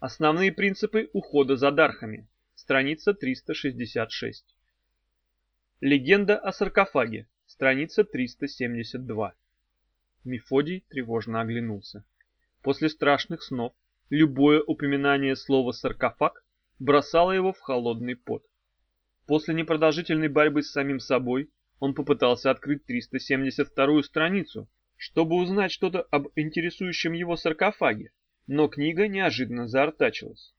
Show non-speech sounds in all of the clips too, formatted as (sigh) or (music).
Основные принципы ухода за дархами. Страница 366. Легенда о саркофаге. Страница 372. Мефодий тревожно оглянулся. После страшных снов любое упоминание слова «саркофаг» бросало его в холодный пот. После непродолжительной борьбы с самим собой он попытался открыть 372-ю страницу, чтобы узнать что-то об интересующем его саркофаге, но книга неожиданно заортачилась.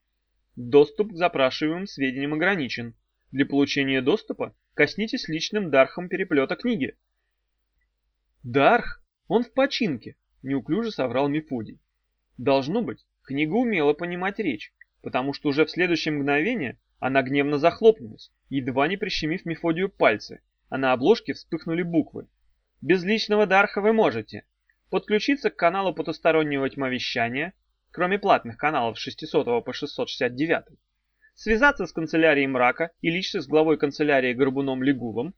Доступ к запрашиваемым сведениям ограничен. Для получения доступа коснитесь личным дархом переплета книги. Дарх? Он в починке, неуклюже соврал Мефодий. Должно быть, книга умела понимать речь, потому что уже в следующее мгновение она гневно захлопнулась, едва не прищемив Мефодию пальцы, а на обложке вспыхнули буквы. Без личного дарха вы можете подключиться к каналу потустороннего тьмовещания, кроме платных каналов с 600 по 669, связаться с канцелярией мрака и лично с главой канцелярии Горбуном Легулом,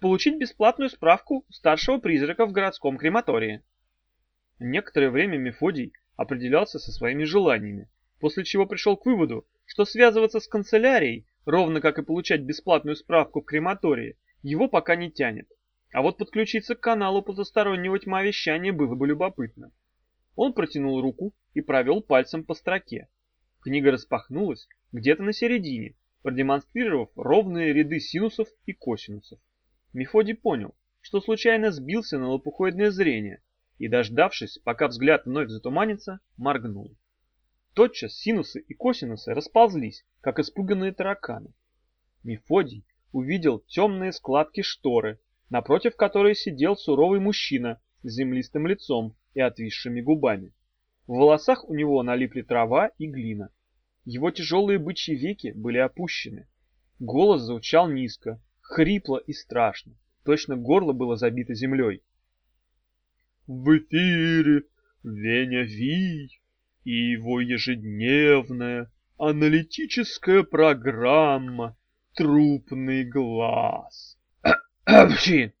получить бесплатную справку старшего призрака в городском крематории. Некоторое время Мефодий определялся со своими желаниями, после чего пришел к выводу, что связываться с канцелярией, ровно как и получать бесплатную справку в крематории, его пока не тянет. А вот подключиться к каналу потустороннего тьма вещания было бы любопытно. Он протянул руку и провел пальцем по строке. Книга распахнулась где-то на середине, продемонстрировав ровные ряды синусов и косинусов. Мефодий понял, что случайно сбился на лопухоидное зрение и, дождавшись, пока взгляд вновь затуманится, моргнул. Тотчас синусы и косинусы расползлись, как испуганные тараканы. Мефодий увидел темные складки шторы, напротив которой сидел суровый мужчина с землистым лицом и отвисшими губами. В волосах у него налипли трава и глина. Его тяжелые бычьи веки были опущены. Голос звучал низко, хрипло и страшно. Точно горло было забито землей. В эфире Веня Ви и его ежедневная аналитическая программа «Трупный глаз». (coughs)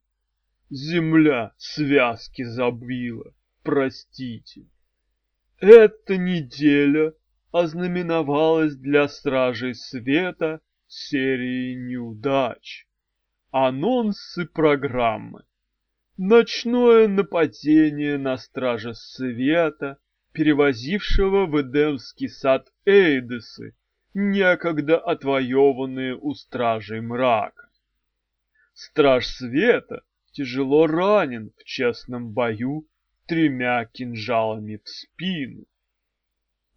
Земля связки забила, простите. Эта неделя ознаменовалась для Стражей Света серией неудач. Анонсы программы. Ночное нападение на Стража Света, перевозившего в Эдемский сад Эйдесы, некогда отвоеванные у Стражей Мрака. Страж Света тяжело ранен в честном бою тремя кинжалами в спину.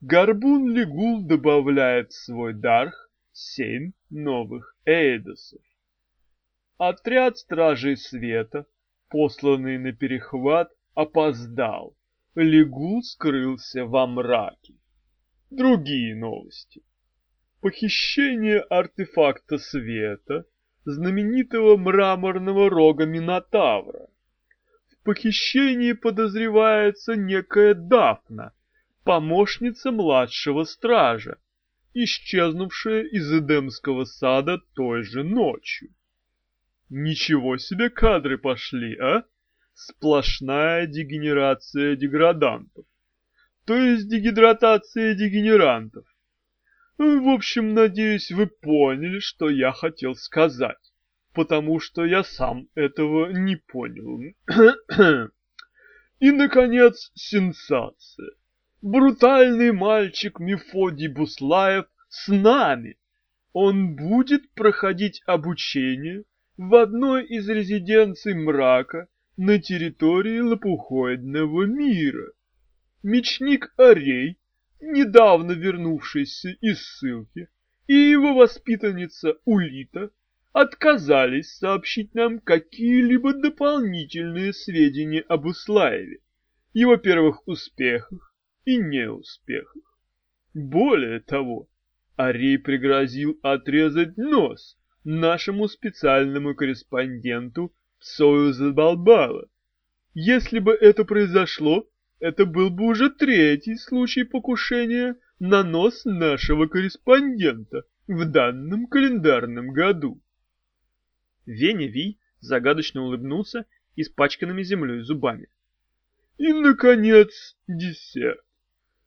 Горбун Легул добавляет в свой дарх семь новых эйдосов. Отряд Стражей Света, посланный на перехват, опоздал. Легул скрылся во мраке. Другие новости. Похищение артефакта света, знаменитого мраморного рога Минотавра похищении подозревается некая Дафна, помощница младшего стража, исчезнувшая из Эдемского сада той же ночью. Ничего себе кадры пошли, а? Сплошная дегенерация деградантов. То есть дегидратация дегенерантов. В общем, надеюсь, вы поняли, что я хотел сказать потому что я сам этого не понял. (coughs) И, наконец, сенсация. Брутальный мальчик Мефодий Буслаев с нами. Он будет проходить обучение в одной из резиденций мрака на территории лопухоидного мира. Мечник Арей, недавно вернувшийся из ссылки, и его воспитанница Улита отказались сообщить нам какие-либо дополнительные сведения об Услаеве, его первых успехах и неуспехах. Более того, Арей пригрозил отрезать нос нашему специальному корреспонденту Союза Балбала. Если бы это произошло, это был бы уже третий случай покушения на нос нашего корреспондента в данном календарном году. Веня Ви загадочно улыбнулся испачканными землей зубами. И, наконец, десерт.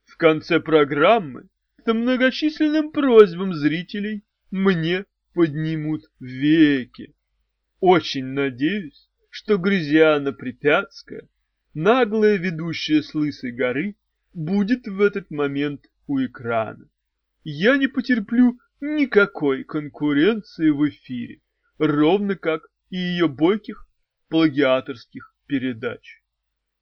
В конце программы ответ-то многочисленным просьбам зрителей мне поднимут веки. Очень надеюсь, что Грызиана Припятская, наглая ведущая с Лысой горы, будет в этот момент у экрана. Я не потерплю никакой конкуренции в эфире, ровно как и ее бойких плагиаторских передач.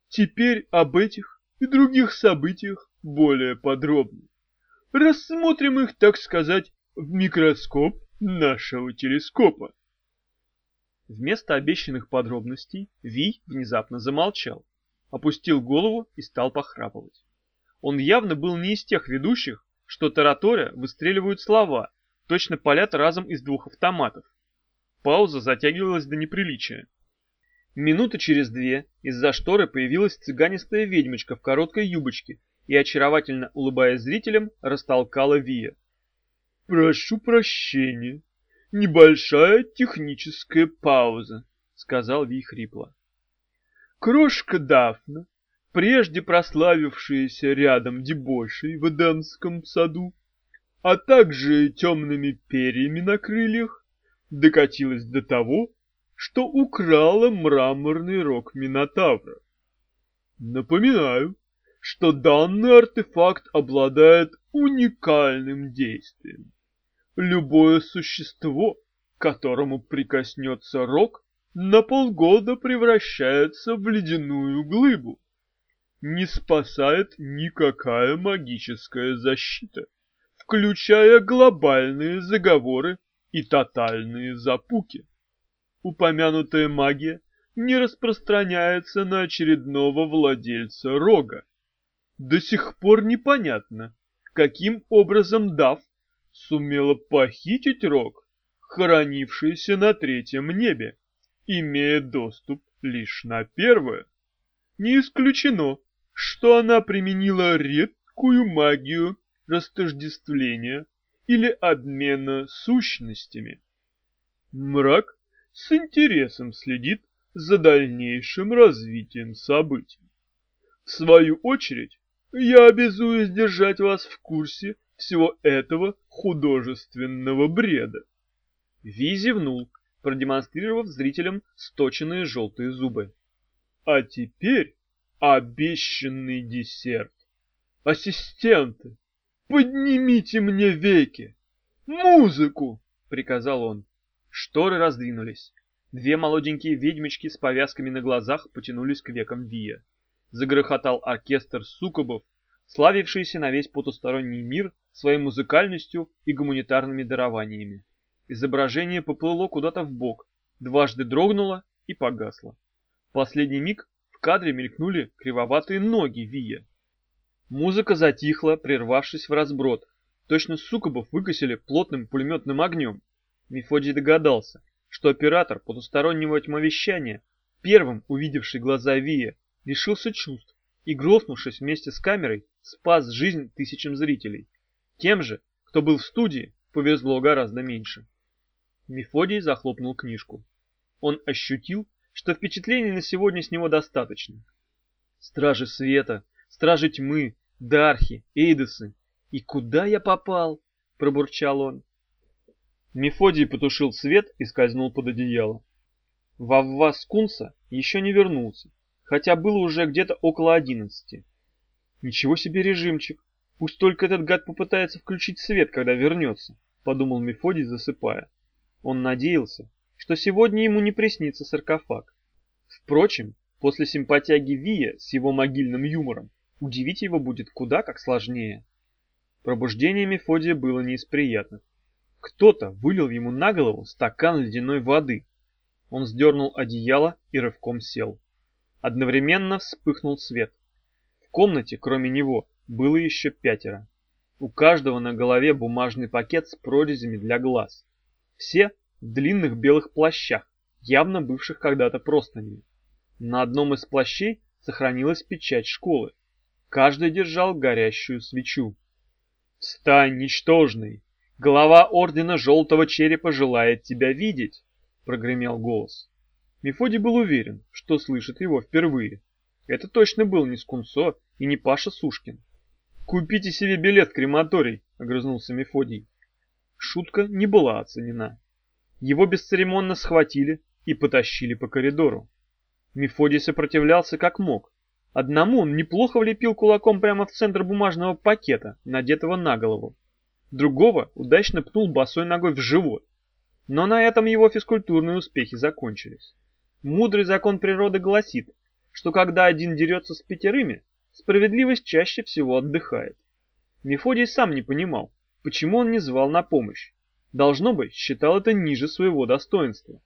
Теперь об этих и других событиях более подробно. Рассмотрим их, так сказать, в микроскоп нашего телескопа. Вместо обещанных подробностей Вий внезапно замолчал, опустил голову и стал похрапывать. Он явно был не из тех ведущих, что тараторя выстреливают слова, точно палят разом из двух автоматов. Пауза затягивалась до неприличия. Минуты через две из-за шторы появилась цыганистая ведьмочка в короткой юбочке и, очаровательно улыбаясь зрителям, растолкала Вия. «Прошу прощения, небольшая техническая пауза», — сказал Ви хрипло. «Крошка Дафна, прежде прославившаяся рядом дебошей в Эдемском саду, а также темными перьями на крыльях, докатилась до того, что украла мраморный рог Минотавра. Напоминаю, что данный артефакт обладает уникальным действием. Любое существо, которому прикоснется рог, на полгода превращается в ледяную глыбу. Не спасает никакая магическая защита, включая глобальные заговоры и тотальные запуки упомянутая магия не распространяется на очередного владельца рога. До сих пор непонятно, каким образом Дав сумела похитить рог, хранившийся на третьем небе, имея доступ лишь на первое. Не исключено, что она применила редкую магию растождествления или обмена сущностями. Мрак с интересом следит за дальнейшим развитием событий. В свою очередь, я обязуюсь держать вас в курсе всего этого художественного бреда. Ви зевнул, продемонстрировав зрителям сточенные желтые зубы. А теперь обещанный десерт. Ассистенты, поднимите мне веки. Музыку, приказал он. Шторы раздвинулись. Две молоденькие ведьмочки с повязками на глазах потянулись к векам Вия. Загрохотал оркестр суккубов, славившийся на весь потусторонний мир своей музыкальностью и гуманитарными дарованиями. Изображение поплыло куда-то в бок, дважды дрогнуло и погасло. В последний миг в кадре мелькнули кривоватые ноги Вия. Музыка затихла, прервавшись в разброд. Точно суккубов выкосили плотным пулеметным огнем. Мефодий догадался, что оператор потустороннего тьмовещания, первым увидевший глаза Вия, лишился чувств и, грохнувшись вместе с камерой, спас жизнь тысячам зрителей. Тем же, кто был в студии, повезло гораздо меньше. Мефодий захлопнул книжку. Он ощутил, что впечатлений на сегодня с него достаточно. Стражи света, стражи тьмы, дархи, эйдосы. И куда я попал? Пробурчал он. Мефодий потушил свет и скользнул под одеяло. Вавва Скунса еще не вернулся, хотя было уже где-то около одиннадцати. Ничего себе режимчик. Пусть только этот гад попытается включить свет, когда вернется, подумал Мефодий, засыпая. Он надеялся, что сегодня ему не приснится саркофаг. Впрочем, после симпатяги Вия с его могильным юмором, удивить его будет куда как сложнее. Пробуждение Мефодия было не из приятных. Кто-то вылил ему на голову стакан ледяной воды. Он сдернул одеяло и рывком сел. Одновременно вспыхнул свет. В комнате, кроме него, было еще пятеро. У каждого на голове бумажный пакет с прорезями для глаз. Все в длинных белых плащах, явно бывших когда-то простынями. На одном из плащей сохранилась печать школы. Каждый держал горящую свечу. «Встань, ничтожный!» Глава Ордена Желтого Черепа желает тебя видеть, прогремел голос. Мефодий был уверен, что слышит его впервые. Это точно был не Скунсо и не Паша Сушкин. «Купите себе билет в крематорий», — огрызнулся Мефодий. Шутка не была оценена. Его бесцеремонно схватили и потащили по коридору. Мефодий сопротивлялся как мог. Одному он неплохо влепил кулаком прямо в центр бумажного пакета, надетого на голову. Другого удачно пнул босой ногой в живот. Но на этом его физкультурные успехи закончились. Мудрый закон природы гласит, что когда один дерется с пятерыми, справедливость чаще всего отдыхает. Мефодий сам не понимал, почему он не звал на помощь. Должно быть, считал это ниже своего достоинства.